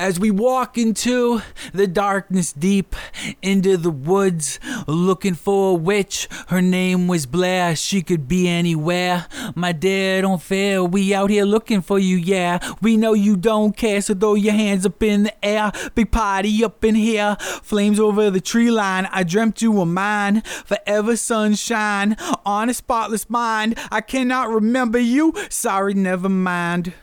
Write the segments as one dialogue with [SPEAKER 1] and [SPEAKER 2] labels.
[SPEAKER 1] As we walk into the darkness deep into the woods, looking for a witch. Her name was Blair, she could be anywhere. My dear, don't fail, we out here looking for you, yeah. We know you don't care, so throw your hands up in the air. Big party up in here, flames over the tree line. I dreamt you were mine, forever sunshine on a spotless mind. I cannot remember you, sorry, never mind.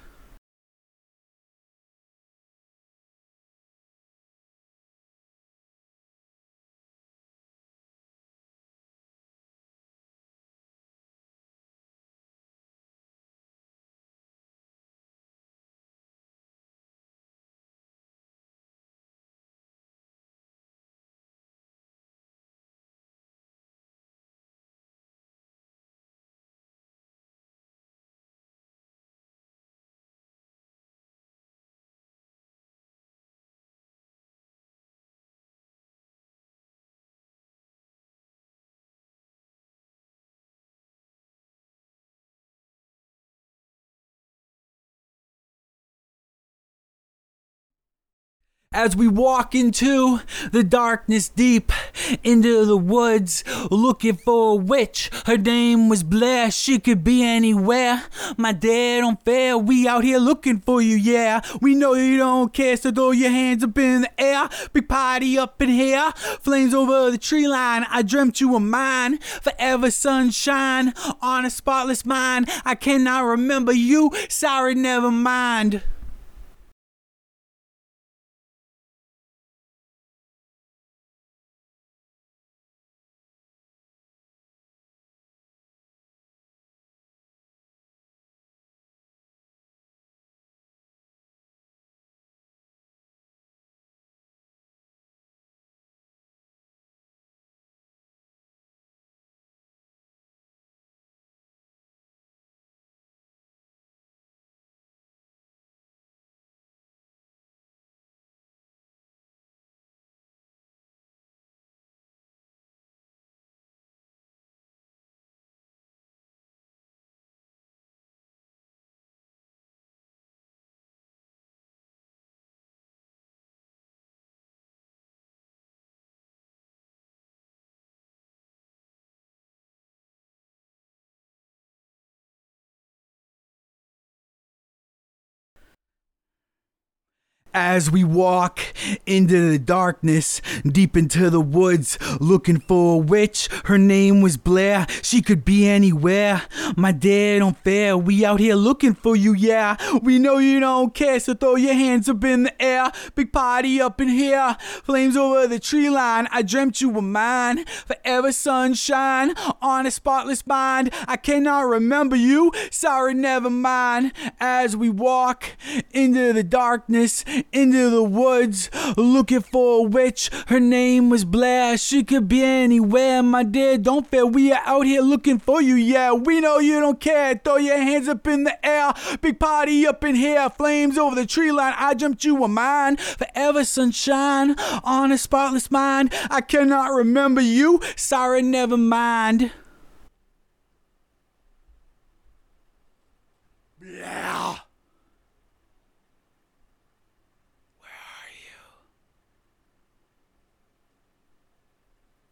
[SPEAKER 1] As we walk into the darkness deep into the woods looking for a witch. Her name was Blair, she could be anywhere. My dad don't fair, we out here looking for you, yeah. We know you don't care, so throw your hands up in the air. Big party up in here, flames over the tree line. I dreamt you were mine, forever sunshine on a spotless mind. I cannot remember you, sorry, never mind. As we walk into the darkness, deep into the woods, looking for a witch. Her name was Blair, she could be anywhere. My dad don't fair, we out here looking for you, yeah. We know you don't care, so throw your hands up in the air. Big party up in here, flames over the tree line. I dreamt you were mine, forever sunshine on a spotless mind. I cannot remember you, sorry, never mind. As we walk into the darkness, into the woods looking for a witch. Her name was Blair. She could be anywhere, my dear. Don't fear, we are out here looking for you. Yeah, we know you don't care. Throw your hands up in the air. Big party up in here. Flames over the tree line. I jumped you a mine. Forever sunshine on a spotless mind. I cannot remember you. Sorry, never mind.